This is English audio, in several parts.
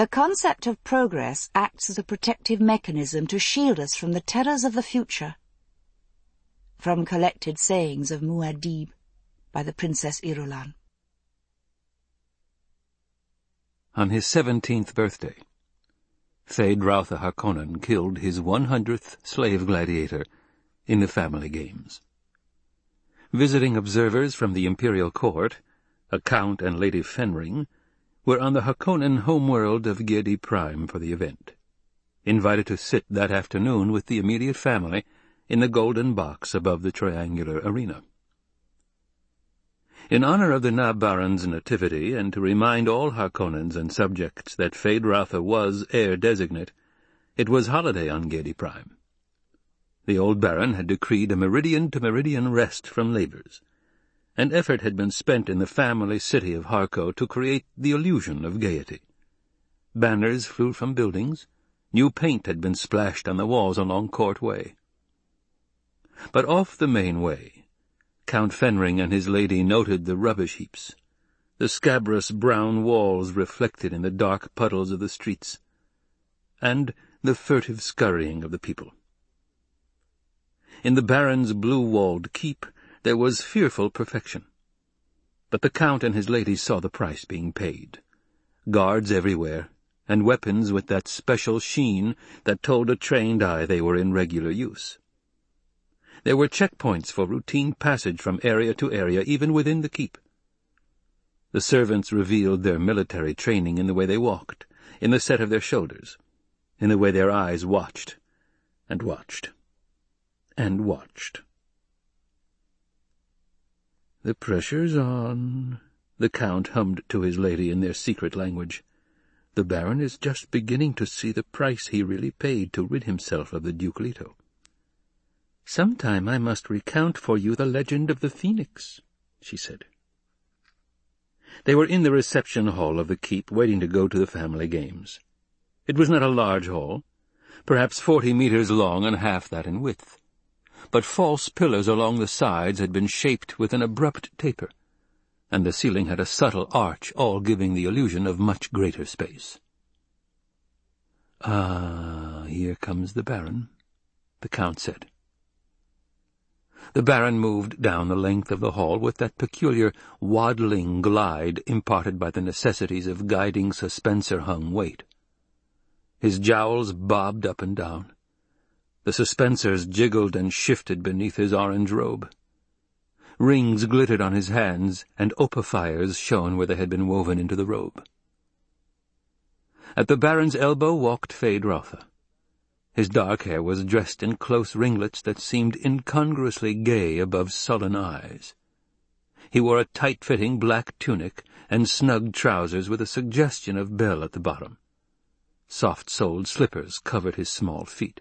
The concept of progress acts as a protective mechanism to shield us from the terrors of the future. From Collected Sayings of Muad'Dib by the Princess Irulan. On his seventeenth birthday, Feyd-Rautha Harkonnen killed his one hundredth slave gladiator in the family games. Visiting observers from the imperial court, a count and Lady Fenring, were on the Harkonnen homeworld of Giedi Prime for the event, invited to sit that afternoon with the immediate family in the golden box above the triangular arena. In honor of the na-Baron's nativity, and to remind all Harkonnens and subjects that Feyd-Rautha was heir designate, it was holiday on Giedi Prime. The old Baron had decreed a meridian-to-meridian rest from labors, and effort had been spent in the family city of Harco to create the illusion of gaiety. Banners flew from buildings, new paint had been splashed on the walls along Court Way. But off the main way, Count Fenring and his lady noted the rubbish heaps, the scabrous brown walls reflected in the dark puddles of the streets, and the furtive scurrying of the people. In the Baron's blue-walled keep there was fearful perfection. But the Count and his lady saw the price being paid. Guards everywhere, and weapons with that special sheen that told a trained eye they were in regular use. There were checkpoints for routine passage from area to area, even within the keep. The servants revealed their military training in the way they walked, in the set of their shoulders, in the way their eyes watched, and watched, and watched. The pressure's on, the Count hummed to his lady in their secret language. The Baron is just beginning to see the price he really paid to rid himself of the Duke Leto. Sometime I must recount for you the legend of the phoenix, she said. They were in the reception hall of the keep, waiting to go to the family games. It was not a large hall, perhaps forty meters long and half that in width. But false pillars along the sides had been shaped with an abrupt taper, and the ceiling had a subtle arch, all giving the illusion of much greater space. Ah, here comes the Baron, the Count said. The Baron moved down the length of the hall with that peculiar waddling glide imparted by the necessities of guiding suspensor-hung weight. His jowls bobbed up and down. The suspensors jiggled and shifted beneath his orange robe. Rings glittered on his hands, and opafires shone where they had been woven into the robe. At the Baron's elbow walked Feyd-Rautha. His dark hair was dressed in close ringlets that seemed incongruously gay above sullen eyes. He wore a tight-fitting black tunic and snug trousers with a suggestion of bell at the bottom. Soft-soled slippers covered his small feet.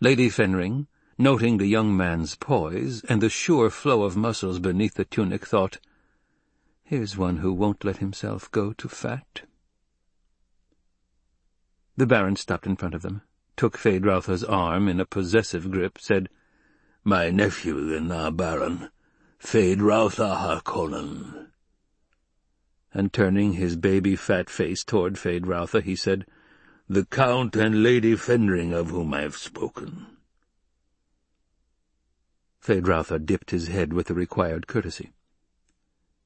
Lady Fenring, noting the young man's poise and the sure flow of muscles beneath the tunic, thought, Here's one who won't let himself go to fat. The Baron stopped in front of them, took Feyd-Rautha's arm in a possessive grip, said, My nephew, the Na Baron, Feyd-Rautha Harkonnen. And turning his baby-fat face toward Feyd-Rautha, he said, The Count and Lady Fenring of whom I have spoken. Feyd-Rautha dipped his head with the required courtesy.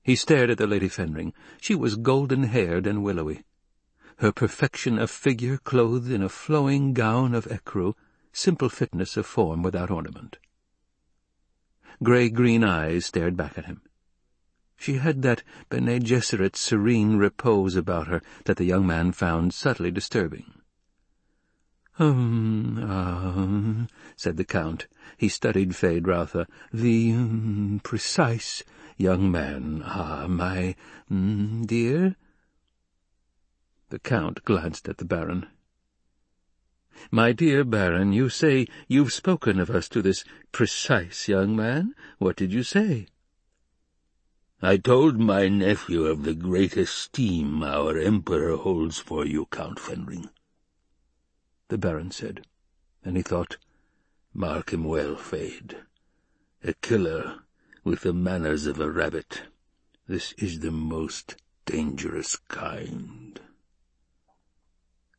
He stared at the Lady Fenring. She was golden-haired and willowy her perfection of figure clothed in a flowing gown of ecru, simple fitness of form without ornament. Grey-green eyes stared back at him. She had that Bene Gesserit serene repose about her that the young man found subtly disturbing. Um, ah, said the Count. He studied Feyd-Rautha. The um, precise young man. Ah, my um, dear? The Count glanced at the Baron. "My dear Baron, you say you've spoken of us to this precise young man? What did you say?" "I told my nephew of the great esteem our Emperor holds for you, Count Fenring," the Baron said, and he thought, "Mark him well, Feyd. A killer with the manners of a rabbit. This is the most dangerous kind.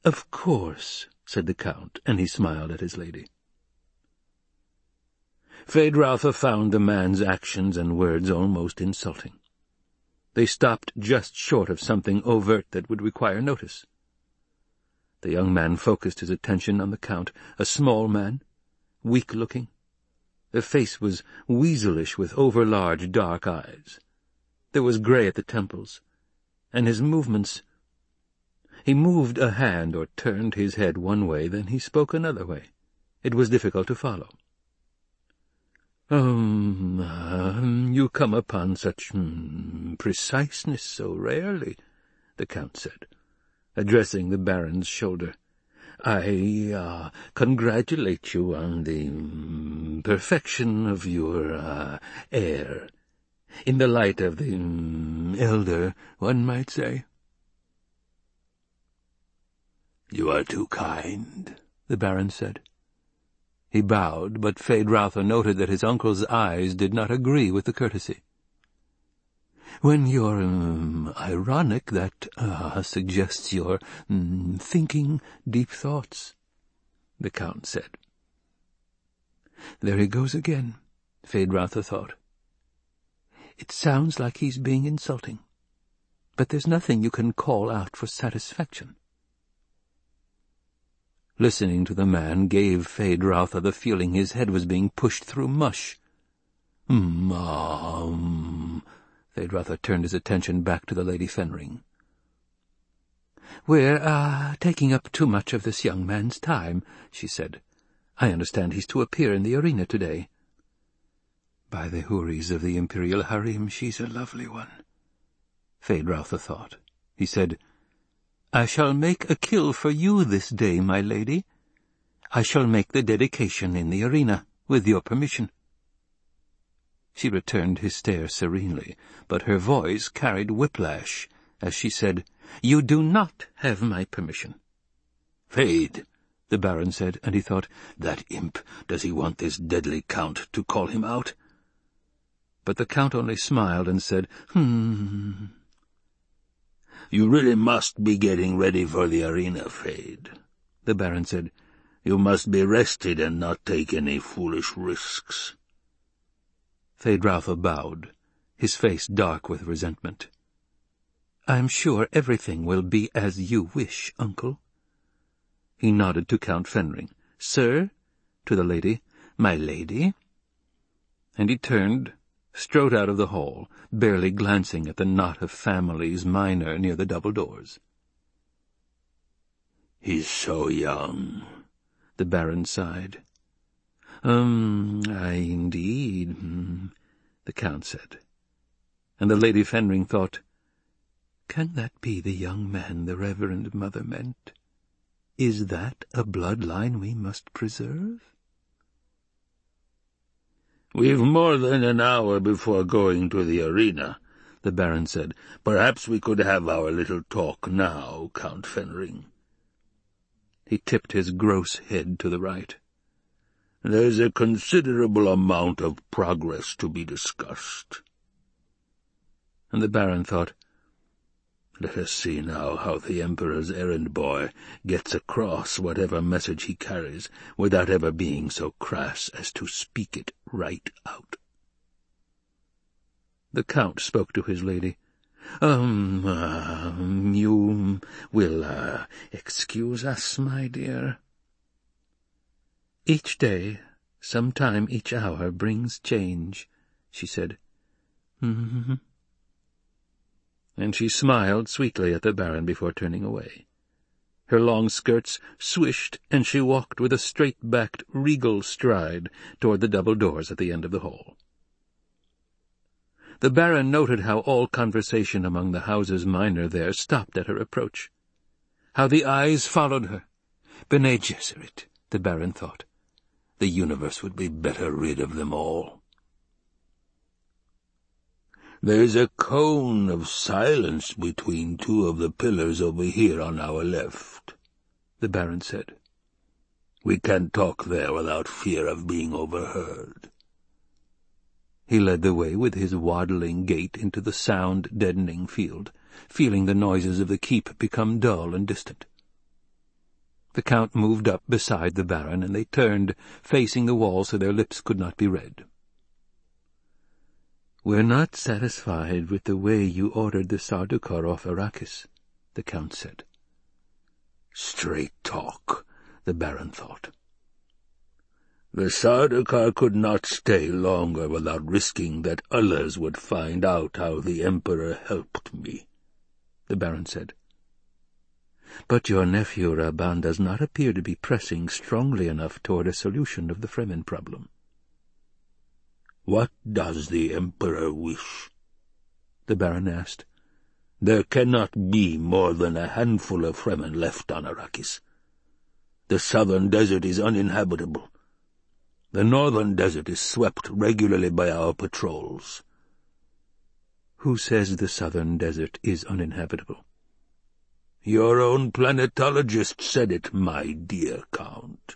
Of course, said the Count, and he smiled at his lady. Feyd-Rautha found the man's actions and words almost insulting. They stopped just short of something overt that would require notice. The young man focused his attention on the Count, a small man, weak-looking. The face was weaselish with over-large dark eyes. There was grey at the temples, and his movements... He moved a hand or turned his head one way, then he spoke another way. It was difficult to follow. Um, uh, you come upon such um, preciseness so rarely, the Count said, addressing the Baron's shoulder. I uh, congratulate you on the um, perfection of your uh, heir. In the light of the um, elder, one might say. You are too kind, the Baron said. He bowed, but Feyd-Rautha noted that his uncle's eyes did not agree with the courtesy. When you're um, ironic, that uh, suggests you're um, thinking deep thoughts, the Count said. There he goes again, Feyd-Rautha thought. It sounds like he's being insulting, but there's nothing you can call out for satisfaction. Listening to the man gave Feyd-Rautha the feeling his head was being pushed through mush. Mom. Feyd-Rautha turned his attention back to the Lady Fenring. We're, ah, uh, taking up too much of this young man's time, she said. I understand he's to appear in the arena today. By the houris of the Imperial Harem, she's a lovely one. Feyd-Rautha thought. He said, I shall make a kill for you this day, my lady. I shall make the dedication in the arena, with your permission. She returned his stare serenely, but her voice carried whiplash as she said, You do not have my permission. Feyd, the Baron said, and he thought, That imp, does he want this deadly Count to call him out? But the Count only smiled and said, Hmm. You really must be getting ready for the arena, Feyd, the Baron said. You must be rested and not take any foolish risks. Feyd-Rautha bowed, his face dark with resentment. I am sure everything will be as you wish, uncle. He nodded to Count Fenring. Sir, to the lady, my lady. And he turned, strode out of the hall, barely glancing at the knot of families minor near the double doors. He's so young, the Baron sighed. Um, I indeed, the Count said. And the Lady Fenring thought, Can that be the young man the Reverend Mother meant? Is that a bloodline we must preserve? We've more than an hour before going to the arena, the Baron said. Perhaps we could have our little talk now, Count Fenring. He tipped his gross head to the right. There's a considerable amount of progress to be discussed. And the Baron thought, let us see now how the Emperor's errand boy gets across whatever message he carries without ever being so crass as to speak it right out. The Count spoke to his lady. Um, uh, you will, uh, excuse us, my dear. Each day, some time each hour, brings change, she said. Mm-hmm and she smiled sweetly at the Baron before turning away. Her long skirts swished, and she walked with a straight-backed, regal stride toward the double doors at the end of the hall. The Baron noted how all conversation among the houses minor there stopped at her approach. How the eyes followed her. Bene Gesserit, the Baron thought. The universe would be better rid of them all. There's a cone of silence between two of the pillars over here on our left, the Baron said. We can't talk there without fear of being overheard. He led the way with his waddling gait into the sound-deadening field. feeling the noises of the keep become dull and distant. The Count moved up beside the Baron, and they turned, facing the wall so their lips could not be read. "'We're not satisfied with the way you ordered the Sardaukar off Arrakis,' the Count said. Straight talk, the Baron thought. The Sardaukar could not stay longer without risking that others would find out how the Emperor helped me, the Baron said. But your nephew Rabban does not appear to be pressing strongly enough toward a solution of the Fremen problem. What does the Emperor wish? The Baron asked. There cannot be more than a handful of Fremen left on Arrakis. The southern desert is uninhabitable. The northern desert is swept regularly by our patrols. Who says the southern desert is uninhabitable? Your own planetologist said it, my dear Count.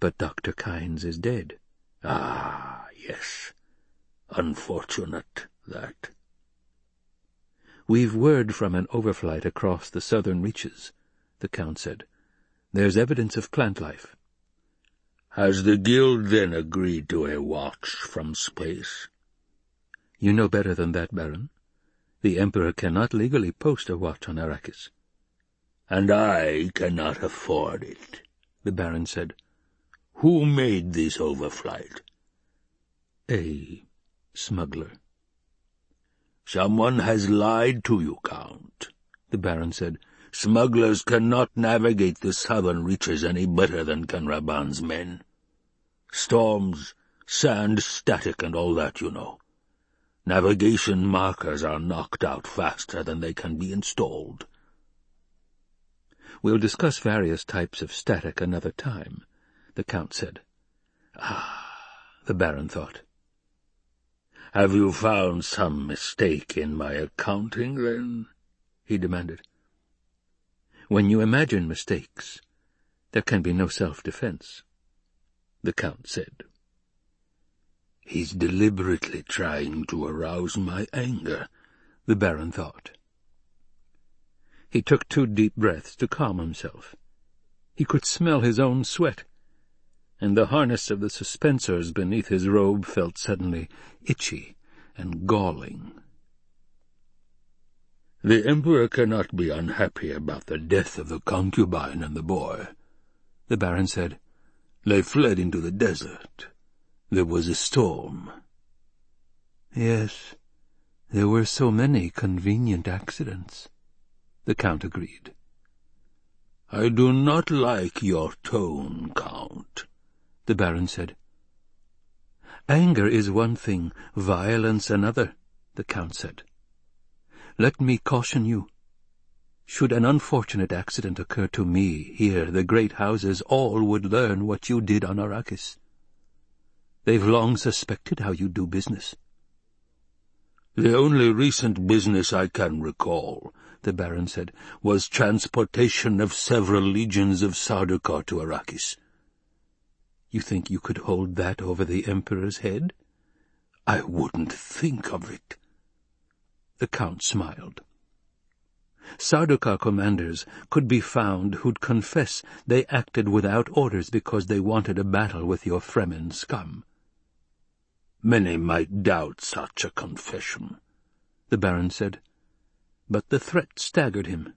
But Dr. Kynes is dead. Ah, yes. Unfortunate, that. We've word from an overflight across the southern reaches, the Count said. There's evidence of plant life. Has the Guild then agreed to a watch from space? You know better than that, Baron. The Emperor cannot legally post a watch on Arrakis. And I cannot afford it, the Baron said. Who made this overflight? A smuggler. Someone has lied to you, Count, the Baron said. Smugglers cannot navigate the southern reaches any better than can Rabban's men. Storms, sand, static, and all that, you know. Navigation markers are knocked out faster than they can be installed. We'll discuss various types of static another time, the Count said. Ah, the Baron thought. Have you found some mistake in my accounting, then? he demanded. When you imagine mistakes, there can be no self-defense, the Count said. He's deliberately trying to arouse my anger, the Baron thought. He took two deep breaths to calm himself. He could smell his own sweat, and the harness of the suspensors beneath his robe felt suddenly itchy and galling. The Emperor cannot be unhappy about the death of the concubine and the boy, the Baron said. They fled into the desert. There was a storm. Yes, there were so many convenient accidents, the Count agreed. I do not like your tone, Count the Baron said. Anger is one thing, violence another, the Count said. Let me caution you. Should an unfortunate accident occur to me here, the great houses all would learn what you did on Arrakis. They've long suspected how you do business. The only recent business I can recall, the Baron said, was transportation of several legions of Sardaukar to Arrakis. You think you could hold that over the Emperor's head? I wouldn't think of it. The Count smiled. Sardaukar commanders could be found who'd confess they acted without orders because they wanted a battle with your Fremen scum. Many might doubt such a confession, the Baron said, but the threat staggered him.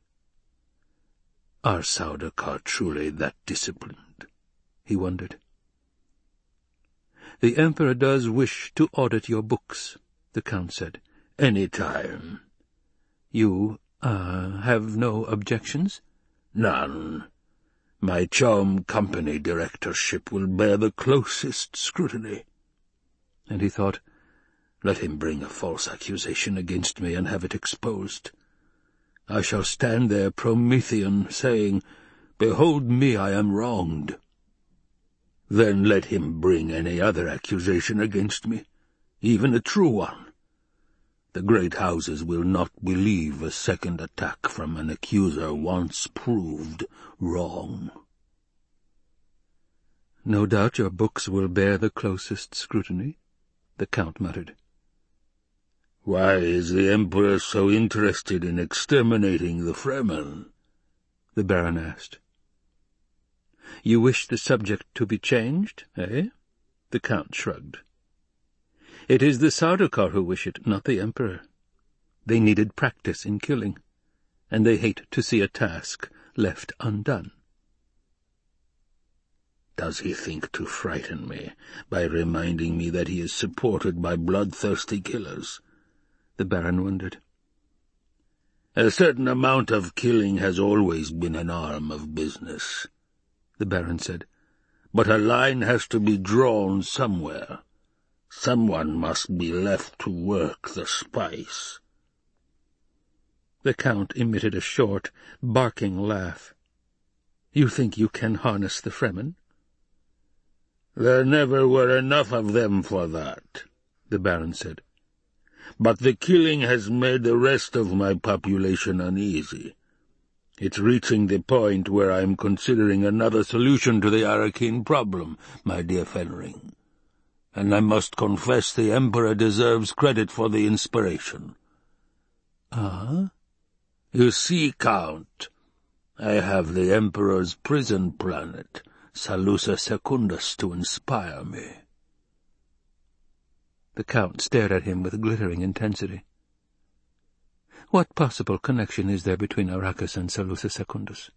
Are Sardaukar truly that disciplined? He wondered. The Emperor does wish to audit your books, the Count said. Any time. You, uh, have no objections? None. My CHOAM company directorship will bear the closest scrutiny. And he thought, let him bring a false accusation against me and have it exposed. I shall stand there Promethean, saying, Behold me, I am wronged. Then let him bring any other accusation against me, even a true one. The great houses will not believe a second attack from an accuser once proved wrong. No doubt your books will bear the closest scrutiny, the Count muttered. Why is the Emperor so interested in exterminating the Fremen? The Baron asked. You wish the subject to be changed, eh? The Count shrugged. It is the Sardaukar who wish it, not the Emperor. They needed practice in killing, and they hate to see a task left undone. Does he think to frighten me by reminding me that he is supported by bloodthirsty killers? The Baron wondered. A certain amount of killing has always been an arm of business, the Baron said. But a line has to be drawn somewhere. Someone must be left to work the spice. The Count emitted a short, barking laugh. You think you can harness the Fremen? There never were enough of them for that, the Baron said. But the killing has made the rest of my population uneasy. It's reaching the point where I'm considering another solution to the Arrakeen problem, my dear Fenring and I must confess the Emperor deserves credit for the inspiration. Ah? You see, Count, I have the Emperor's prison planet, Salusa Secundus, to inspire me. The Count stared at him with glittering intensity. What possible connection is there between Arrakis and Salusa Secundus?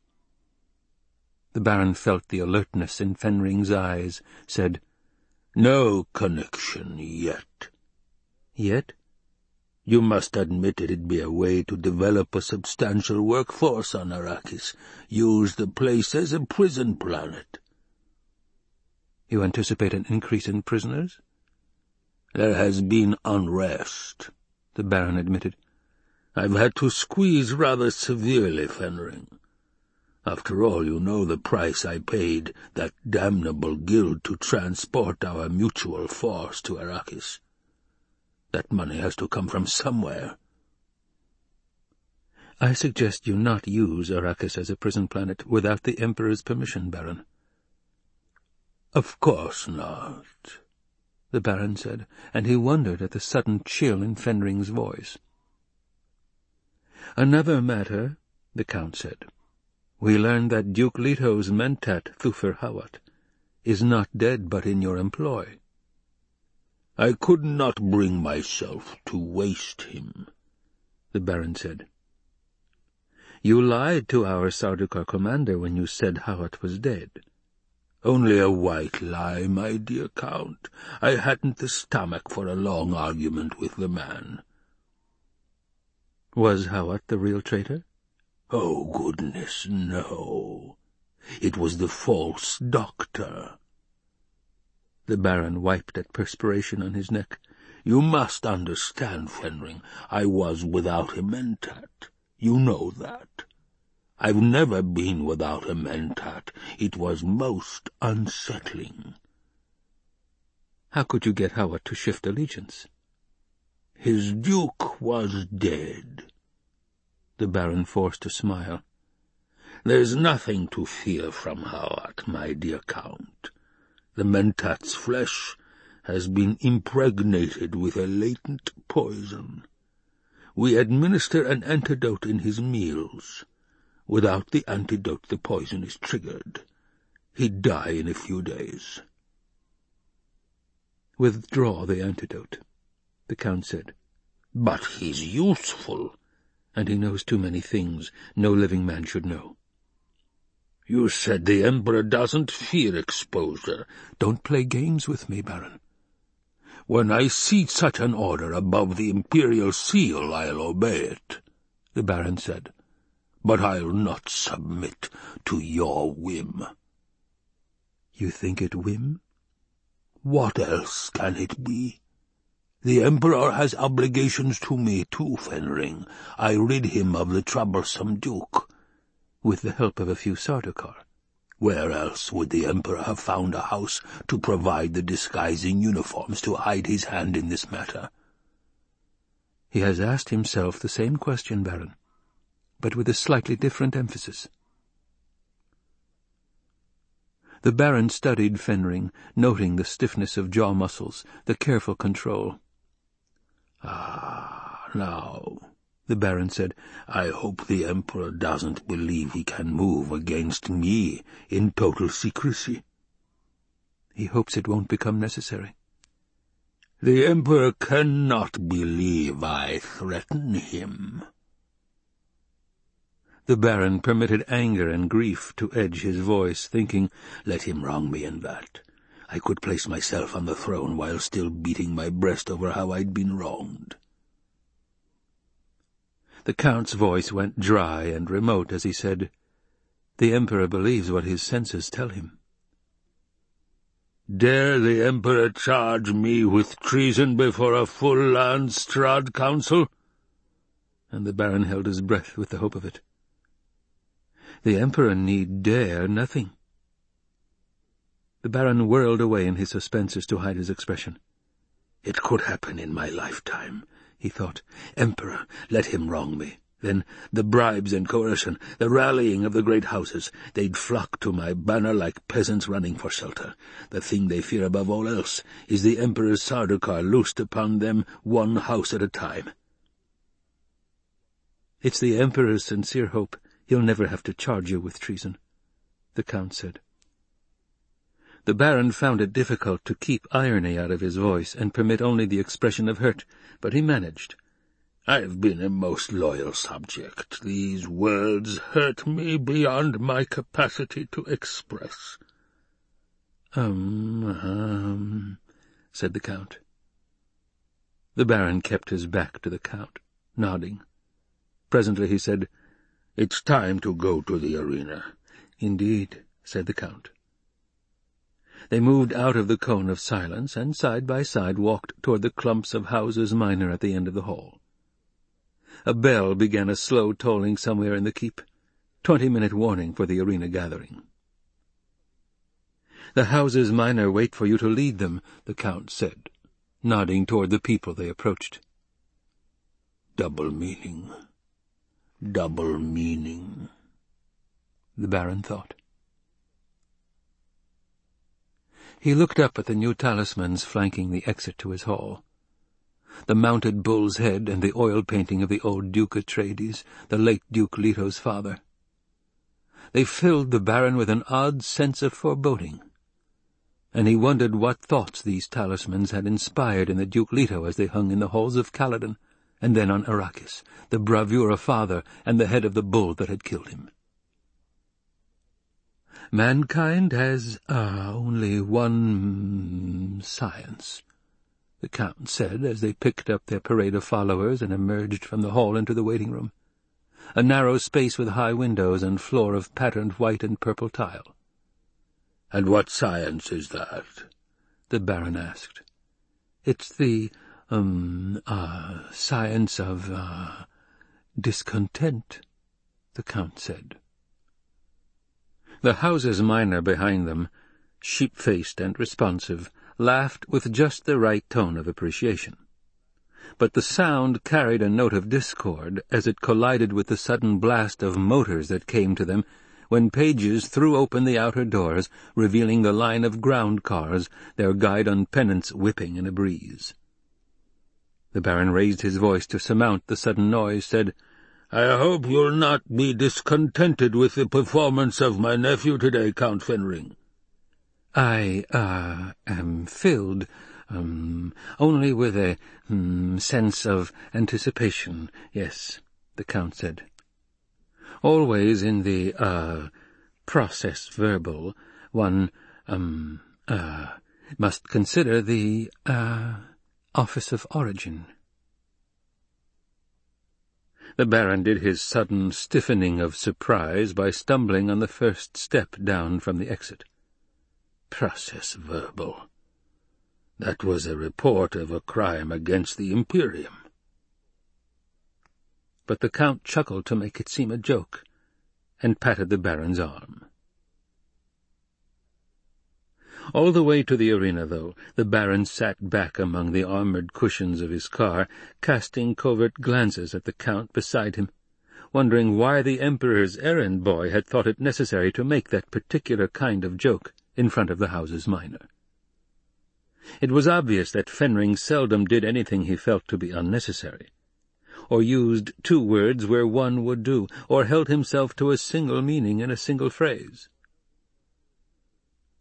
The Baron felt the alertness in Fenring's eyes, said, no connection yet. Yet? You must admit it'd be a way to develop a substantial workforce on Arrakis. Use the place as a prison planet. You anticipate an increase in prisoners? There has been unrest, the Baron admitted. I've had to squeeze rather severely, Fenring. After all, you know the price I paid that damnable guild to transport our mutual force to Arrakis. That money has to come from somewhere. I suggest you not use Arrakis as a prison planet without the Emperor's permission, Baron. Of course not, the Baron said, and he wondered at the sudden chill in Fenring's voice. Another matter, the Count said we learn that Duke Leto's mentat, Thufir Hawat, is not dead but in your employ. I could not bring myself to waste him, the Baron said. You lied to our Sardaukar commander when you said Hawat was dead. Only a white lie, my dear Count. I hadn't the stomach for a long argument with the man. Was Hawat the real traitor? Oh, goodness, no. It was the false doctor. The Baron wiped at perspiration on his neck. You must understand, Fenring, I was without a mentat. You know that. I've never been without a mentat. It was most unsettling. How could you get Hawat to shift allegiance? His duke was dead. The Baron forced a smile. There's nothing to fear from Hawat, my dear Count. The Mentat's flesh has been impregnated with a latent poison. We administer an antidote in his meals. Without the antidote, the poison is triggered. He'd die in a few days. Withdraw the antidote, the Count said. But he's useful, and he knows too many things no living man should know. You said the Emperor doesn't fear exposure. Don't play games with me, Baron. When I see such an order above the Imperial seal, I'll obey it, the Baron said. But I'll not submit to your whim. You think it whim? What else can it be? The Emperor has obligations to me too, Fenring. I rid him of the troublesome Duke. With the help of a few Sardaukar. Where else would the Emperor have found a house to provide the disguising uniforms to hide his hand in this matter? He has asked himself the same question, Baron, but with a slightly different emphasis. The Baron studied Fenring, noting the stiffness of jaw muscles, the careful control. Ah, now, the Baron said, I hope the Emperor doesn't believe he can move against me in total secrecy. He hopes it won't become necessary. The Emperor cannot believe I threaten him. The Baron permitted anger and grief to edge his voice, thinking, Let him wrong me in that. I could place myself on the throne while still beating my breast over how I'd been wronged. The Count's voice went dry and remote as he said, The Emperor believes what his senses tell him. Dare the Emperor charge me with treason before a full Landsraad Council? And the Baron held his breath with the hope of it. The Emperor need dare nothing. The Baron whirled away in his suspensors to hide his expression. It could happen in my lifetime, he thought. Emperor, let him wrong me. Then the bribes and coercion, the rallying of the great houses, they'd flock to my banner like peasants running for shelter. The thing they fear above all else is the Emperor's Sardaukar loosed upon them one house at a time. It's the Emperor's sincere hope he'll never have to charge you with treason, the Count said. The Baron found it difficult to keep irony out of his voice and permit only the expression of hurt, but he managed. I've been a most loyal subject. These words hurt me beyond my capacity to express. Um, um, said the Count. The Baron kept his back to the Count, nodding. Presently he said, It's time to go to the arena. Indeed, said the Count. They moved out of the cone of silence, and side by side walked toward the clumps of houses minor at the end of the hall. A bell began a slow tolling somewhere in the keep. Twenty-minute warning for the arena gathering. The houses minor wait for you to lead them, the Count said, nodding toward the people they approached. Double meaning. Double meaning, the Baron thought. He looked up at the new talismans flanking the exit to his hall the mounted bull's head and the oil painting of the old Duke Atreides, the late Duke Leto's father. They filled the Baron with an odd sense of foreboding, and he wondered what thoughts these talismans had inspired in the Duke Leto as they hung in the halls of Caladan, and then on Arrakis, the bravura father and the head of the bull that had killed him. Mankind has uh, only one science, the Count said as they picked up their parade of followers and emerged from the hall into the waiting room. A narrow space with high windows and floor of patterned white and purple tile. "'And what science is that?' the Baron asked. "'It's the, um, uh, science of, uh, discontent,' the Count said. The houses minor behind them, sheep-faced and responsive, laughed with just the right tone of appreciation. But the sound carried a note of discord as it collided with the sudden blast of motors that came to them when pages threw open the outer doors, revealing the line of ground cars, their guidon pennants whipping in a breeze. The Baron raised his voice to surmount the sudden noise, said, I hope you'll not be discontented with the performance of my nephew today, Count Fenring. I, uh, am filled, um, only with a, um, sense of anticipation, yes, the Count said. Always in the, uh, process verbal, one, um, uh, must consider the, uh, office of origin. The Baron did his sudden stiffening of surprise by stumbling on the first step down from the exit process verbal. That was a report of a crime against the Imperium. But the Count chuckled to make it seem a joke, and patted the Baron's arm. All the way to the arena, though, the Baron sat back among the armoured cushions of his car, casting covert glances at the Count beside him, wondering why the Emperor's errand boy had thought it necessary to make that particular kind of joke in front of the houses minor. It was obvious that Fenring seldom did anything he felt to be unnecessary, or used two words where one would do, or held himself to a single meaning in a single phrase.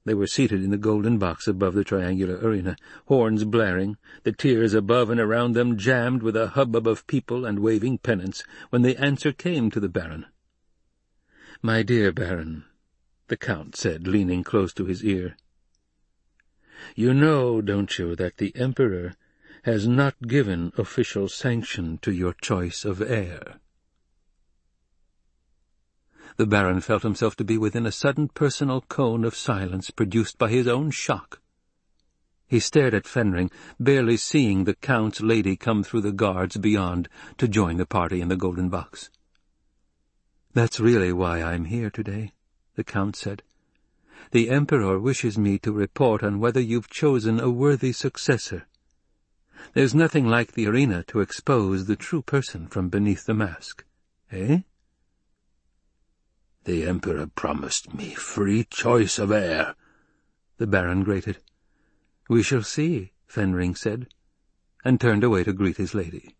They were seated in the golden box above the triangular arena, horns blaring, the tiers above and around them jammed with a hubbub of people and waving pennants, when the answer came to the Baron. "'My dear Baron,' the Count said, leaning close to his ear, "'you know, don't you, that the Emperor has not given official sanction to your choice of heir?' The Baron felt himself to be within a sudden personal cone of silence produced by his own shock. He stared at Fenring, barely seeing the Count's lady come through the guards beyond to join the party in the golden box. "'That's really why I'm here today,' the Count said. "'The Emperor wishes me to report on whether you've chosen a worthy successor. There's nothing like the arena to expose the true person from beneath the mask. Eh?' The Emperor promised me free choice of heir, the Baron grated. We shall see, Fenring said, and turned away to greet his lady.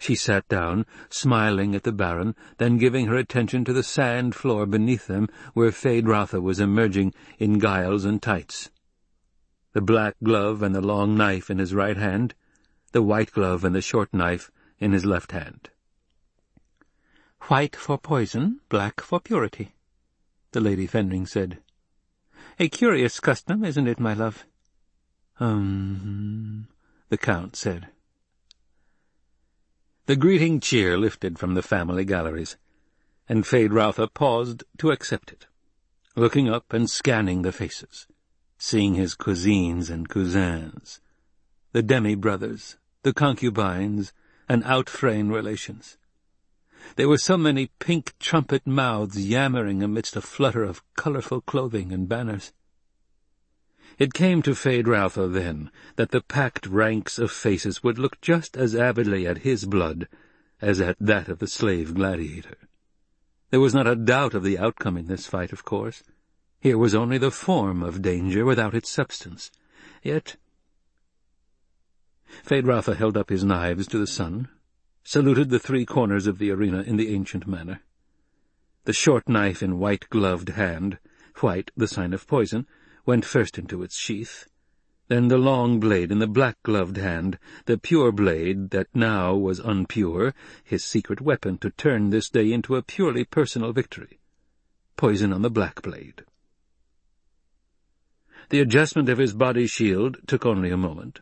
She sat down, smiling at the Baron, then giving her attention to the sand floor beneath them, where Feyd-Rautha was emerging in guiles and tights. The black glove and the long knife in his right hand, the white glove and the short knife in his left hand. White for poison, black for purity, the Lady Fenring said. A curious custom, isn't it, my love? Um, the Count said. The greeting cheer lifted from the family galleries, and Feyd-Rautha paused to accept it, looking up and scanning the faces, seeing his cousines and cousins, the demi-brothers, the concubines, and out-freyn relations. There were so many pink trumpet mouths yammering amidst a flutter of colourful clothing and banners. It came to Feyd-Rautha then that the packed ranks of faces would look just as avidly at his blood as at that of the slave gladiator. There was not a doubt of the outcome in this fight, of course. Here was only the form of danger without its substance. Yet... Feyd-Rautha held up his knives to the sun, saluted the three corners of the arena in the ancient manner. The short knife in white-gloved hand, white the sign of poison, went first into its sheath. Then the long blade in the black-gloved hand, the pure blade that now was unpure, his secret weapon to turn this day into a purely personal victory. Poison on the black blade. The adjustment of his body shield took only a moment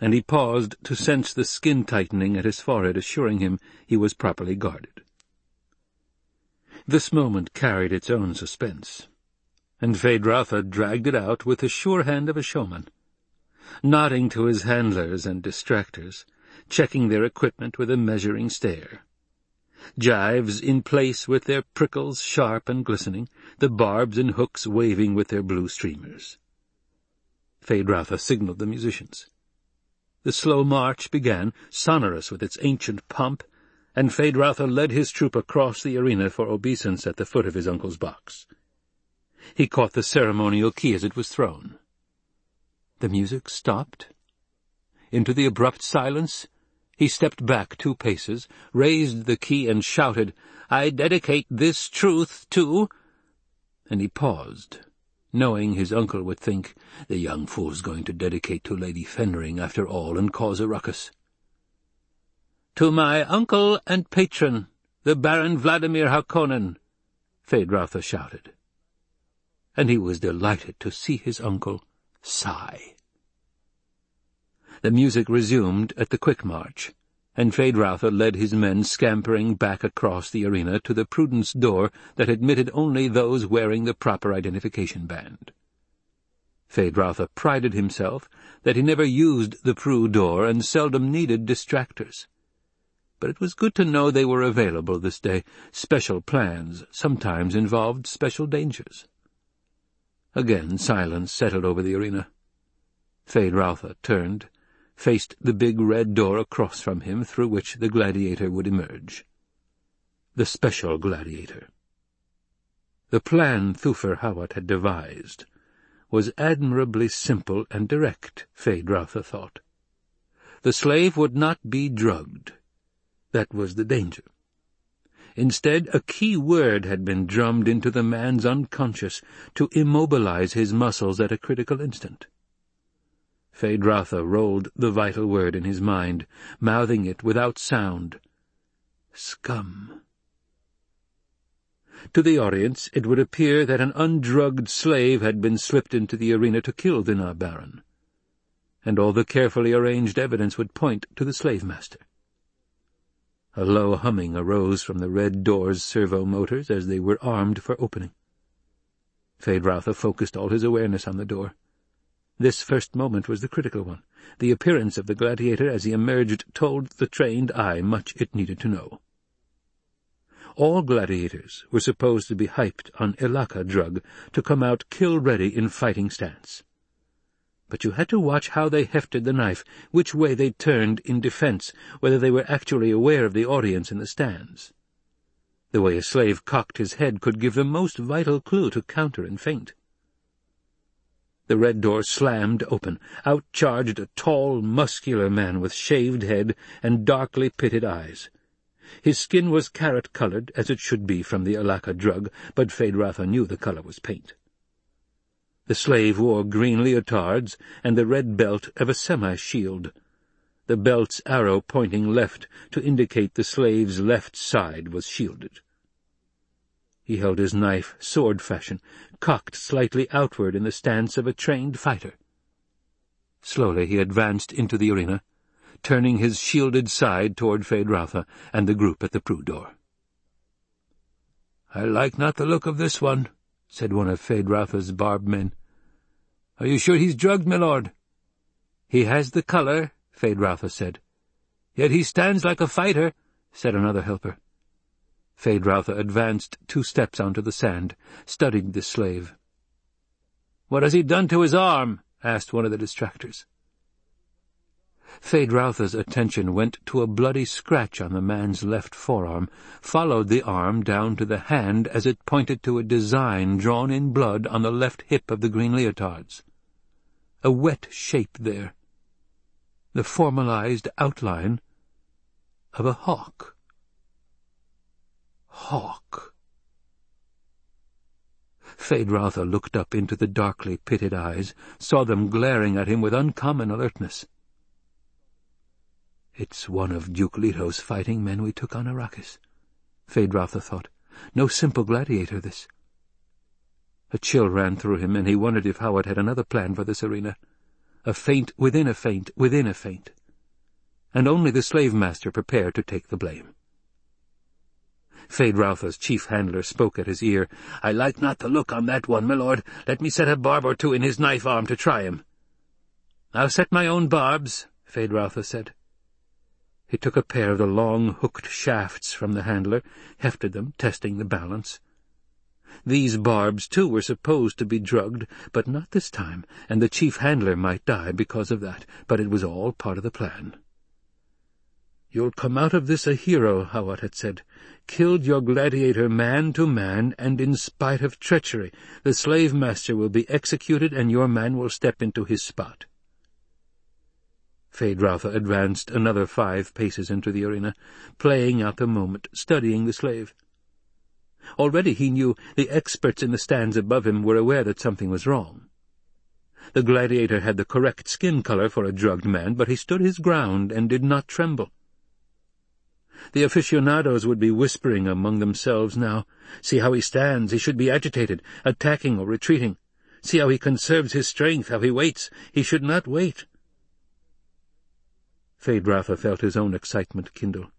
and he paused to sense the skin tightening at his forehead, assuring him he was properly guarded. This moment carried its own suspense, and Feyd-Rautha dragged it out with the sure hand of a showman, nodding to his handlers and distractors, checking their equipment with a measuring stare. Gyves in place with their prickles sharp and glistening, the barbs and hooks waving with their blue streamers. Feyd-Rautha signaled the musicians. The slow march began, sonorous with its ancient pomp, and Feyd-Rautha led his troop across the arena for obeisance at the foot of his uncle's box. He caught the ceremonial key as it was thrown. The music stopped. Into the abrupt silence, he stepped back two paces, raised the key, and shouted, I dedicate this truth to— And he paused, knowing his uncle would think, the young fool's going to dedicate to Lady Fenring after all and cause a ruckus. To my uncle and patron, the Baron Vladimir Harkonnen, Feyd-Rautha shouted. And he was delighted to see his uncle sigh. The music resumed at the quick march, and Feyd-Rautha led his men scampering back across the arena to the Prudence door that admitted only those wearing the proper identification band. Feyd-Rautha prided himself that he never used the Prue door and seldom needed distractors. But it was good to know they were available this day. Special plans sometimes involved special dangers. Again silence settled over the arena. Feyd-Rautha turned faced the big red door across from him through which the gladiator would emerge. The special gladiator. The plan Thufir Hawat had devised was admirably simple and direct, Feyd-Rautha thought. The slave would not be drugged. That was the danger. Instead, a key word had been drummed into the man's unconscious to immobilize his muscles at a critical instant. Feyd-Rautha rolled the vital word in his mind, mouthing it without sound. Scum. To the audience, it would appear that an undrugged slave had been slipped into the arena to kill the Baron, and all the carefully arranged evidence would point to the slave-master. A low humming arose from the red door's servo motors as they were armed for opening. Feyd-Rautha focused all his awareness on the door. This first moment was the critical one. The appearance of the gladiator as he emerged told the trained eye much it needed to know. All gladiators were supposed to be hyped on Elacca drug to come out kill-ready in fighting stance. But you had to watch how they hefted the knife, which way they turned in defense, whether they were actually aware of the audience in the stands. The way a slave cocked his head could give the most vital clue to counter and feint. The red door slammed open. Out charged a tall, muscular man with shaved head and darkly pitted eyes. His skin was carrot-colored, as it should be from the Elacca drug, but Feyd-Rautha knew the color was paint. The slave wore green leotards and the red belt of a semi-shield, the belt's arrow pointing left to indicate the slave's left side was shielded. He held his knife sword-fashion, cocked slightly outward in the stance of a trained fighter. Slowly he advanced into the arena, turning his shielded side toward Feyd-Rautha and the group at the Prue door. "'I like not the look of this one,' said one of Feyd-Rautha's barbmen. "'Are you sure he's drugged, my lord?' "'He has the colour,' Feyd-Rautha said. "'Yet he stands like a fighter,' said another helper. Feyd-Rautha advanced two steps onto the sand, studied the slave. "'What has he done to his arm?' asked one of the distractors. Feyd-Rautha's attention went to a bloody scratch on the man's left forearm, followed the arm down to the hand as it pointed to a design drawn in blood on the left hip of the green leotards. A wet shape there. The formalized outline of a hawk hawk. Feyd-Rautha looked up into the darkly pitted eyes, saw them glaring at him with uncommon alertness. It's one of Duke Leto's fighting men we took on Arrakis, Feyd-Rautha thought. No simple gladiator, this. A chill ran through him, and he wondered if Hawat had another plan for this arena. A feint within a feint within a feint. And only the slave-master prepared to take the blame. Feyd-Rautha's chief handler spoke at his ear. "I like not the look on that one, my lord. Let me set a barb or two in his knife arm to try him." "I'll set my own barbs," Feyd-Rautha said. He took a pair of the long, hooked shafts from the handler, hefted them, testing the balance. These barbs, too, were supposed to be drugged, but not this time, and the chief handler might die because of that, but it was all part of the plan. "'You'll come out of this a hero,' Hawat had said. "'Killed your gladiator man to man, and in spite of treachery. The slave-master will be executed, and your man will step into his spot.' Feyd-Rautha advanced another five paces into the arena, playing out the moment, studying the slave. Already he knew the experts in the stands above him were aware that something was wrong. The gladiator had the correct skin color for a drugged man, but he stood his ground and did not tremble. The aficionados would be whispering among themselves now. See how he stands. He should be agitated, attacking or retreating. See how he conserves his strength, how he waits. He should not wait. Feyd-Rautha felt his own excitement kindle.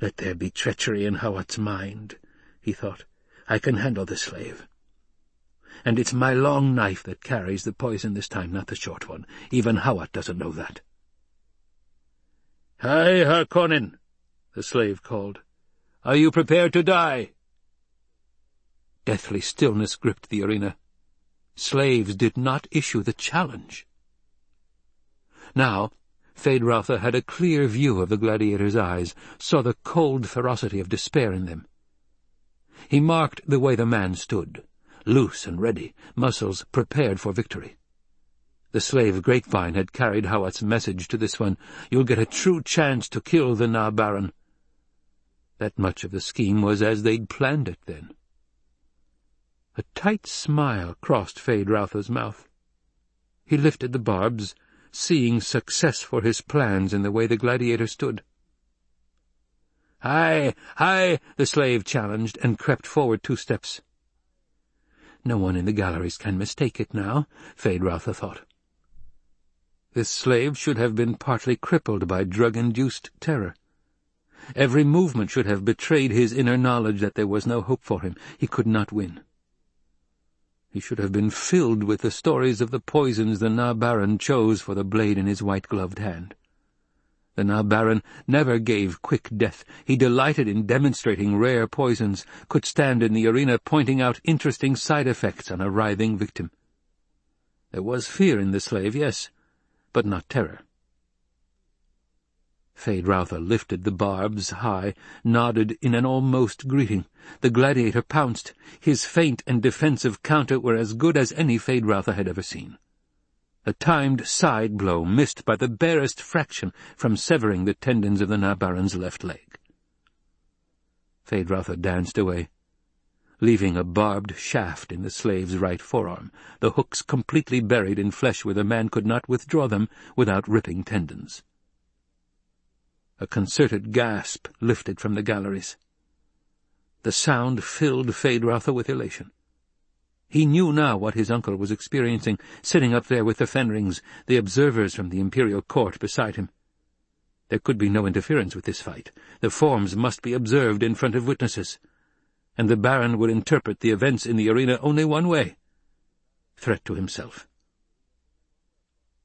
Let there be treachery in Hawat's mind, he thought. I can handle the slave. And it's my long knife that carries the poison this time, not the short one. Even Hawat doesn't know that. Hi, Harkonnen, the slave called. Are you prepared to die? Deathly stillness gripped the arena. Slaves did not issue the challenge. Now, Feyd-Rautha had a clear view of the gladiator's eyes, saw the cold ferocity of despair in them. He marked the way the man stood, loose and ready, muscles prepared for victory. The slave Grapevine had carried Hawat's message to this one, You'll get a true chance to kill the na-Baron. That much of the scheme was as they'd planned it then. A tight smile crossed Feyd-Rautha's mouth. He lifted the barbs, seeing success for his plans in the way the gladiator stood. "'Hi! Hi!' the slave challenged, and crept forward two steps. No one in the galleries can mistake it now, Feyd-Rautha thought. This slave should have been partly crippled by drug-induced terror. Every movement should have betrayed his inner knowledge that there was no hope for him. He could not win. He should have been filled with the stories of the poisons the na-Baron chose for the blade in his white-gloved hand. The na-Baron never gave quick death. He delighted in demonstrating rare poisons, could stand in the arena pointing out interesting side effects on a writhing victim. There was fear in the slave, yes, but not terror. Feyd-Rautha lifted the barbs high, nodded in an almost greeting. The gladiator pounced. His feint and defensive counter were as good as any Feyd-Rautha had ever seen. A timed side blow missed by the barest fraction from severing the tendons of the na-Baron's left leg. Feyd-Rautha danced away, leaving a barbed shaft in the slave's right forearm, the hooks completely buried in flesh where the man could not withdraw them without ripping tendons. A concerted gasp lifted from the galleries. The sound filled Feyd-Rautha with elation. He knew now what his uncle was experiencing, sitting up there with the Fenrings, the observers from the imperial court beside him. There could be no interference with this fight. The forms must be observed in front of witnesses and the Baron would interpret the events in the arena only one way — threat to himself.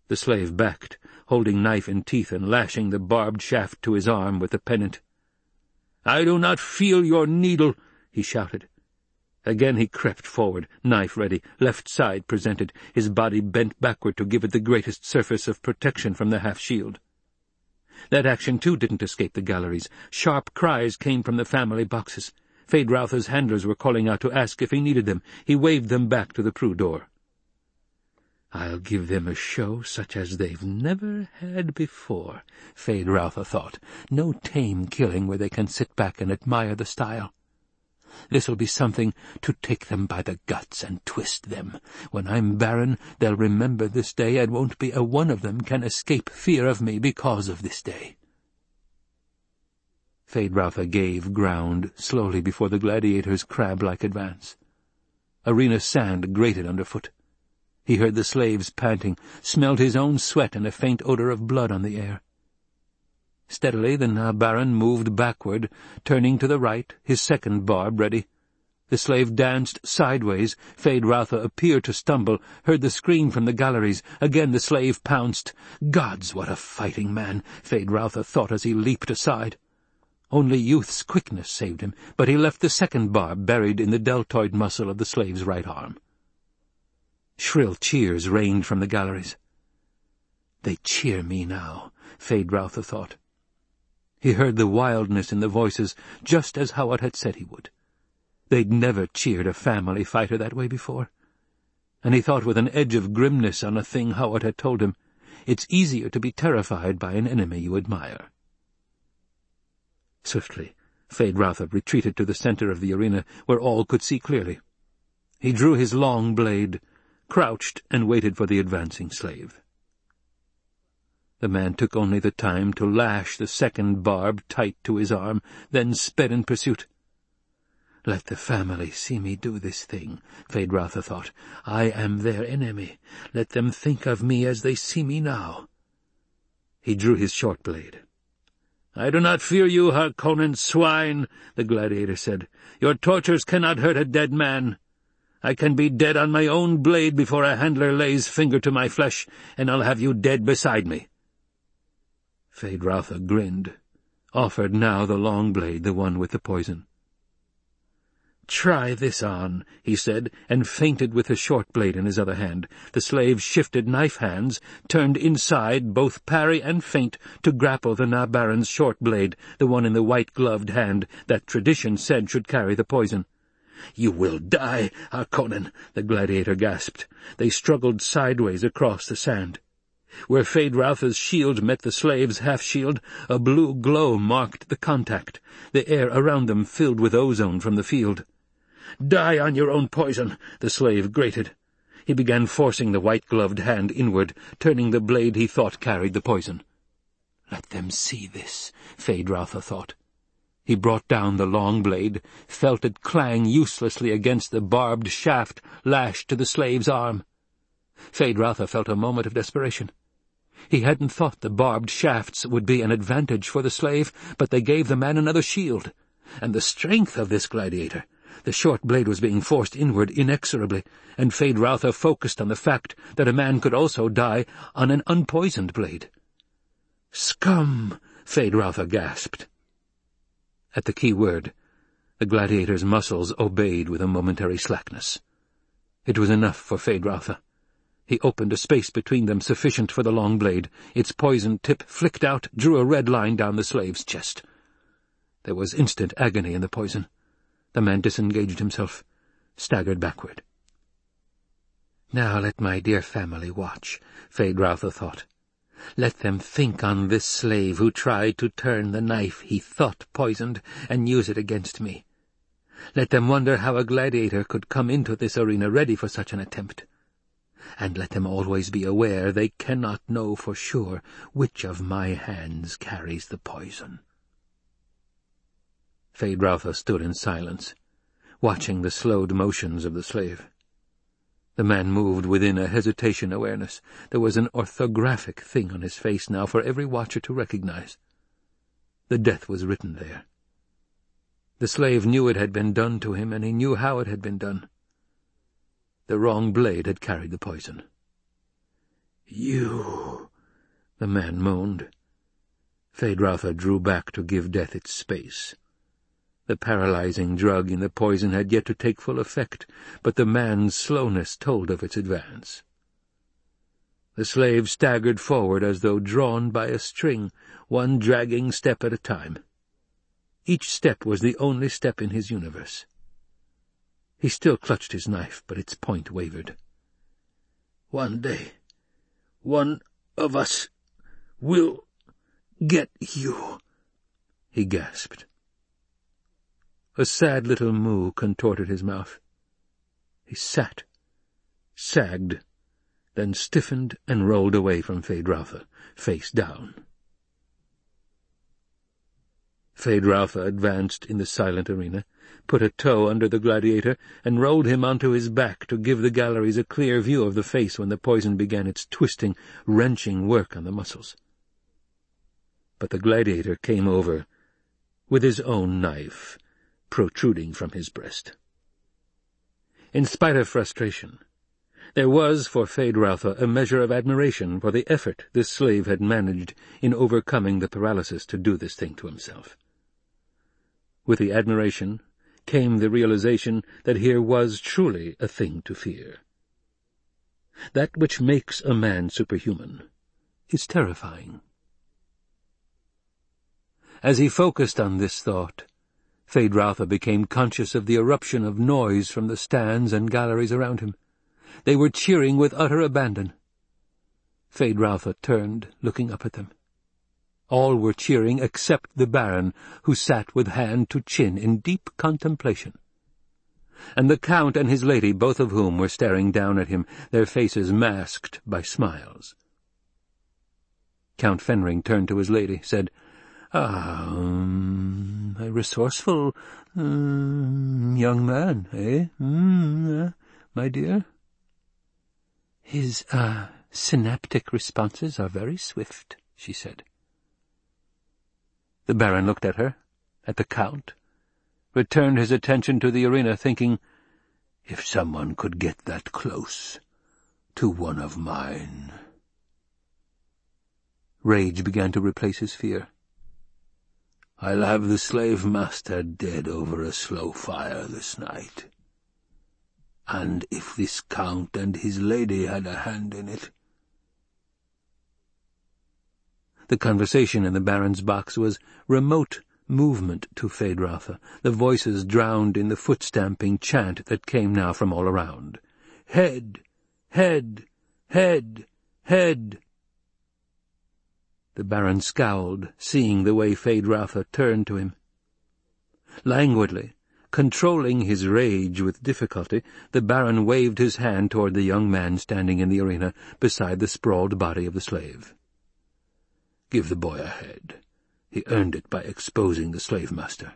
The slave backed, holding knife in teeth and lashing the barbed shaft to his arm with the pennant. "'I do not feel your needle!' he shouted. Again he crept forward, knife ready, left side presented, his body bent backward to give it the greatest surface of protection from the half-shield. That action, too, didn't escape the galleries. Sharp cries came from the family boxes. Feyd-Rautha's handlers were calling out to ask if he needed them. He waved them back to the Prue door. I'll give them a show such as they've never had before, Feyd-Rautha thought. No tame killing where they can sit back and admire the style. This'll be something to take them by the guts and twist them. When I'm Baron, they'll remember this day, and won't be a one of them can escape fear of me because of this day. Feyd-Rautha gave ground slowly before the gladiator's crab-like advance. Arena sand grated underfoot. He heard the slaves panting, smelled his own sweat and a faint odor of blood on the air. Steadily the na-Baron moved backward, turning to the right, his second barb ready. The slave danced sideways. Feyd-Rautha appeared to stumble, heard the scream from the galleries. Again the slave pounced. Gods, what a fighting man! Feyd-Rautha thought as he leaped aside. Only youth's quickness saved him, but he left the second barb buried in the deltoid muscle of the slave's right arm. Shrill cheers rained from the galleries. They cheer me now, Feyd-Rautha thought. He heard the wildness in the voices, just as Hawat had said he would. They'd never cheered a family fighter that way before. And he thought with an edge of grimness on a thing Hawat had told him, it's easier to be terrified by an enemy you admire. Swiftly, Feyd-Rautha retreated to the center of the arena, where all could see clearly. He drew his long blade, crouched, and waited for the advancing slave. The man took only the time to lash the second barb tight to his arm, then sped in pursuit. Let the family see me do this thing, Feyd-Rautha thought. I am their enemy. Let them think of me as they see me now. He drew his short blade. I do not fear you, Harkonnen swine, the gladiator said. Your tortures cannot hurt a dead man. I can be dead on my own blade before a handler lays finger to my flesh, and I'll have you dead beside me. Feyd-Rautha grinned, offered now the long blade, the one with the poison. "'Try this on,' he said, and feinted with the short blade in his other hand. The slave shifted knife hands, turned inside, both parry and feint, to grapple the na-Baron's short blade, the one in the white-gloved hand that tradition said should carry the poison. You will die, ah, Harkonnen, the gladiator gasped. They struggled sideways across the sand. Where Feyd-Rautha's shield met the slave's half-shield, a blue glow marked the contact, the air around them filled with ozone from the field. Die on your own poison, the slave grated. He began forcing the white-gloved hand inward, turning the blade he thought carried the poison. Let them see this, Feyd-Rautha thought. He brought down the long blade, felt it clang uselessly against the barbed shaft lashed to the slave's arm. Feyd-Rautha felt a moment of desperation. He hadn't thought the barbed shafts would be an advantage for the slave, but they gave the man another shield. And the strength of this gladiator! The short blade was being forced inward inexorably, and Feyd-Rautha focused on the fact that a man could also die on an unpoisoned blade. Scum! Feyd-Rautha gasped. At the key word, the gladiator's muscles obeyed with a momentary slackness. It was enough for Feyd-Rautha. He opened a space between them sufficient for the long blade. Its poisoned tip flicked out, drew a red line down the slave's chest. There was instant agony in the poison. The man disengaged himself, staggered backward. Now let my dear family watch, Feyd-Rautha thought. Let them think on this slave who tried to turn the knife he thought poisoned and use it against me. Let them wonder how a gladiator could come into this arena ready for such an attempt and let them always be aware they cannot know for sure which of my hands carries the poison. Feyd-Rautha stood in silence, watching the slowed motions of the slave. The man moved within a hesitation awareness. There was an orthographic thing on his face now for every watcher to recognize. The death was written there. The slave knew it had been done to him, and he knew how it had been done. The wrong blade had carried the poison. You, the man moaned. Feyd-Rautha drew back to give death its space. The paralyzing drug in the poison had yet to take full effect, but the man's slowness told of its advance. The slave staggered forward as though drawn by a string, one dragging step at a time. Each step was the only step in his universe. He still clutched his knife, but its point wavered. One day, one of us will get you, he gasped. A sad little moue contorted his mouth. He sat, sagged, then stiffened and rolled away from Feyd-Rautha, face down. Feyd-Rautha advanced in the silent arena, put a toe under the gladiator, and rolled him onto his back to give the galleries a clear view of the face when the poison began its twisting, wrenching work on the muscles. But the gladiator came over with his own knife protruding from his breast. In spite of frustration, there was for Feyd-Rautha a measure of admiration for the effort this slave had managed in overcoming the paralysis to do this thing to himself. With the admiration came the realization that here was truly a thing to fear. That which makes a man superhuman is terrifying. As he focused on this thought, Feyd-Rautha became conscious of the eruption of noise from the stands and galleries around him. They were cheering with utter abandon. Feyd-Rautha turned, looking up at them. All were cheering except the Baron, who sat with hand to chin in deep contemplation. And the Count and his lady, both of whom were staring down at him, their faces masked by smiles. Count Fenring turned to his lady, said, Ah, um, a resourceful um, young man, eh, mm, uh, my dear? His, uh, synaptic responses are very swift, she said. The Baron looked at her, at the Count, returned his attention to the arena, thinking, If someone could get that close to one of mine. Rage began to replace his fear. I'll have the slave-master dead over a slow fire this night. And if this Count and his lady had a hand in it, the conversation in the Baron's box was remote movement to Feyd-Rautha, the voices drowned in the foot-stamping chant that came now from all around. Head! Head! Head! Head! The Baron scowled, seeing the way Feyd-Rautha turned to him. Languidly, controlling his rage with difficulty, the Baron waved his hand toward the young man standing in the arena beside the sprawled body of the slave. Give the boy a head. He earned it by exposing the slave-master.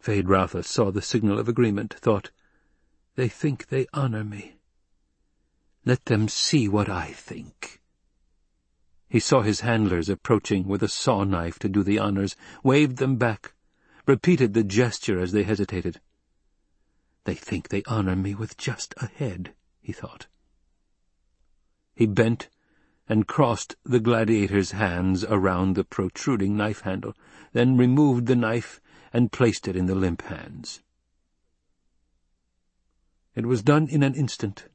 Feyd-Rautha saw the signal of agreement, thought, They think they honor me. Let them see what I think. He saw his handlers approaching with a saw-knife to do the honors, waved them back, repeated the gesture as they hesitated. They think they honor me with just a head, he thought. He bent and crossed the gladiator's hands around the protruding knife handle, then removed the knife and placed it in the limp hands. It was done in an instant,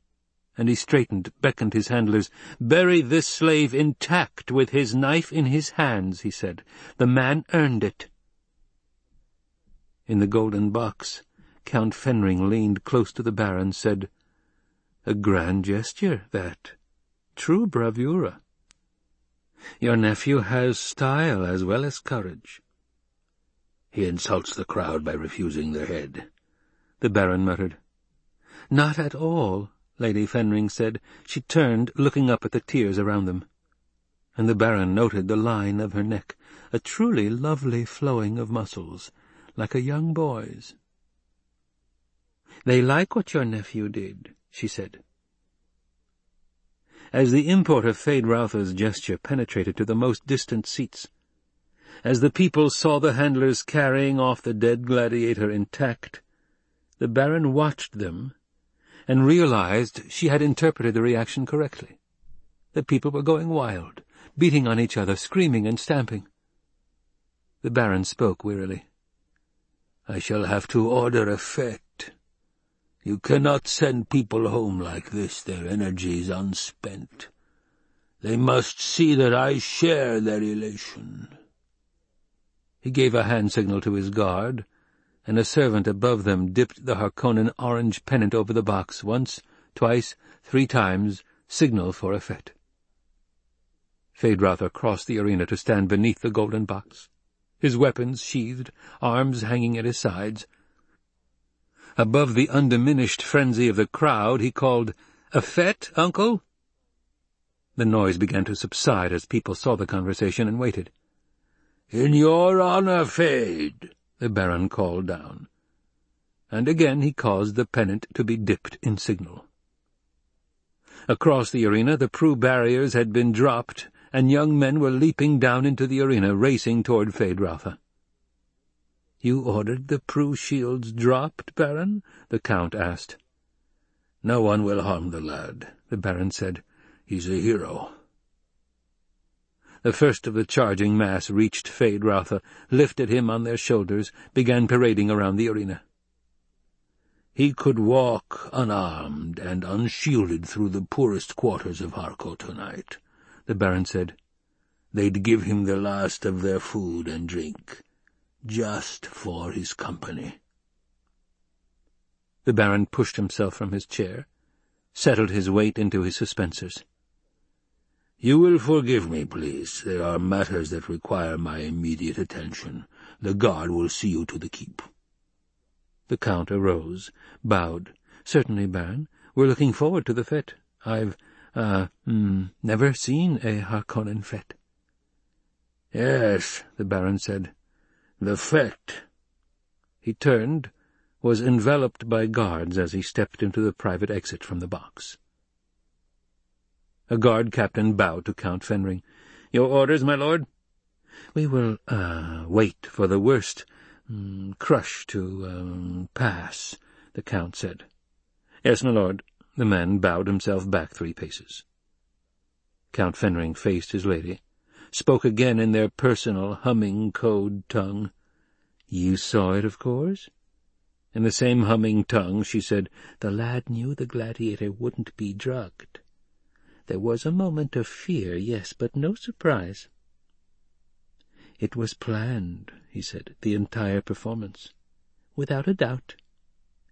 and he straightened, beckoned his handlers. "'Bury this slave intact with his knife in his hands,' he said. "'The man earned it.' In the golden box, Count Fenring leaned close to the Baron, said, "'A grand gesture, that. True bravura. Your nephew has style as well as courage.' "'He insults the crowd by refusing their head,' the Baron muttered. "'Not at all,' Lady Fenring said. She turned, looking up at the tiers around them. And the Baron noted the line of her neck, a truly lovely flowing of muscles, like a young boy's. "'They like what your nephew did,' she said. As the import of Feyd-Rautha's gesture penetrated to the most distant seats, as the people saw the handlers carrying off the dead gladiator intact, the Baron watched them and realized she had interpreted the reaction correctly. The people were going wild, beating on each other, screaming and stamping. The Baron spoke wearily. I shall have to order a fete. You cannot send people home like this, their energies unspent. They must see that I share their elation. He gave a hand signal to his guard, and a servant above them dipped the Harkonnen orange pennant over the box once, twice, three times, signal for a fete. Crossed the arena to stand beneath the golden box, his weapons sheathed, arms hanging at his sides. Above the undiminished frenzy of the crowd he called, "A fete, uncle?" The noise began to subside as people saw the conversation and waited. "In your honour, Feyd," the Baron called down. And again he caused the pennant to be dipped in signal. Across the arena the Prue barriers had been dropped, and young men were leaping down into the arena, racing toward Feyd-Rautha. "'You ordered the Prue shields dropped, Baron?' the Count asked. "'No one will harm the lad,' the Baron said. "'He's a hero.' The first of the charging mass reached Feyd-Rautha, lifted him on their shoulders, began parading around the arena. He could walk unarmed and unshielded through the poorest quarters of Harko tonight, the Baron said. They'd give him the last of their food and drink, just for his company. The Baron pushed himself from his chair, settled his weight into his suspensors. You will forgive me, please. There are matters that require my immediate attention. The guard will see you to the keep. The Count arose, bowed. Certainly, Baron. We're looking forward to the fete. I've, uh, mm, never seen a Harkonnen fete. Yes, the Baron said. The fete. He turned, was enveloped by guards as he stepped into the private exit from the box. A guard captain bowed to Count Fenring. "'Your orders, my lord?' "'We will, uh, wait for the worst um, crush to, um, pass,' the Count said. "'Yes, my lord.' The man bowed himself back three paces. Count Fenring faced his lady, spoke again in their personal, humming code tongue. "'You saw it, of course?' In the same humming tongue she said, "'The lad knew the gladiator wouldn't be drugged.' There was a moment of fear, yes, but no surprise. It was planned, he said, the entire performance. Without a doubt.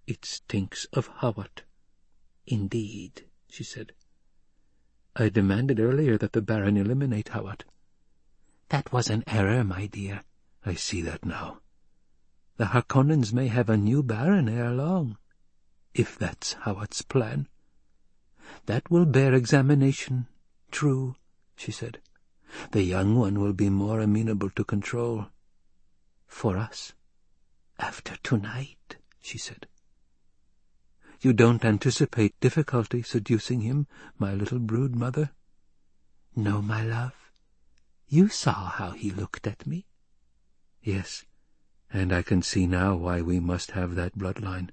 It stinks of Hawat. Indeed, she said. I demanded earlier that the Baron eliminate Hawat. That was an error, my dear. I see that now. The Harkonnens may have a new Baron ere long, if that's Hawat's plan. That will bear examination, true, she said. The young one will be more amenable to control. For us. After tonight, she said. You don't anticipate difficulty seducing him, my little brood mother? No, my love. You saw how he looked at me. Yes, and I can see now why we must have that bloodline.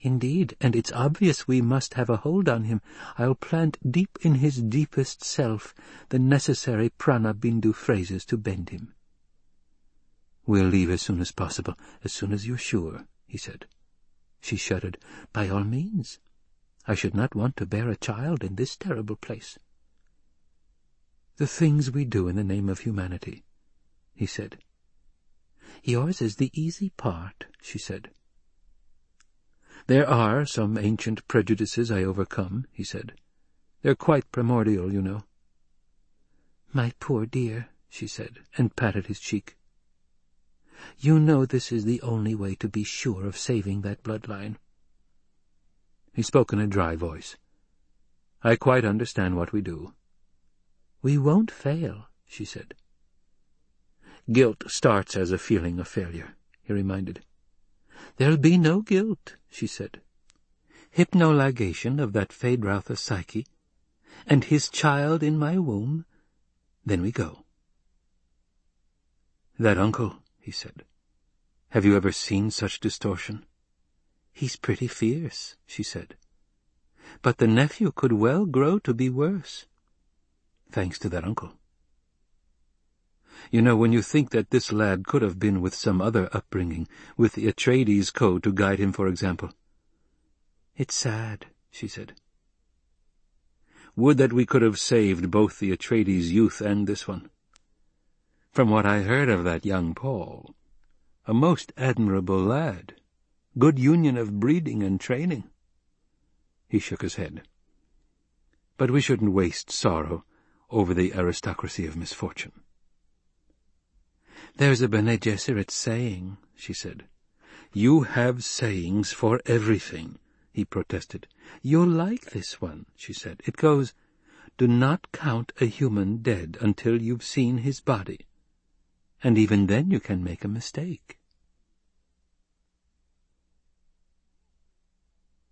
Indeed, and it's obvious we must have a hold on him. I'll plant deep in his deepest self the necessary prana bindu phrases to bend him. We'll leave as soon as possible, as soon as you're sure, he said. She shuddered. By all means. I should not want to bear a child in this terrible place. The things we do in the name of humanity, he said. Yours is the easy part, she said. There are some ancient prejudices I overcome, he said. They're quite primordial, you know. My poor dear, she said, and patted his cheek. You know this is the only way to be sure of saving that bloodline. He spoke in a dry voice. I quite understand what we do. We won't fail, she said. Guilt starts as a feeling of failure, he reminded. There'll be no guilt, she said. Hypnoligation of that Feyd-Rautha psyche, and his child in my womb, then we go. That uncle, he said. Have you ever seen such distortion? He's pretty fierce, she said. But the nephew could well grow to be worse. Thanks to that uncle. You know, when you think that this lad could have been with some other upbringing, with the Atreides code to guide him, for example. It's sad, she said. Would that we could have saved both the Atreides youth and this one. From what I heard of that young Paul, a most admirable lad, good union of breeding and training. He shook his head. But we shouldn't waste sorrow over the aristocracy of misfortune. There's a Bene Gesserit saying, she said. You have sayings for everything, he protested. You're like this one, she said. It goes, Do not count a human dead until you've seen his body. And even then you can make a mistake.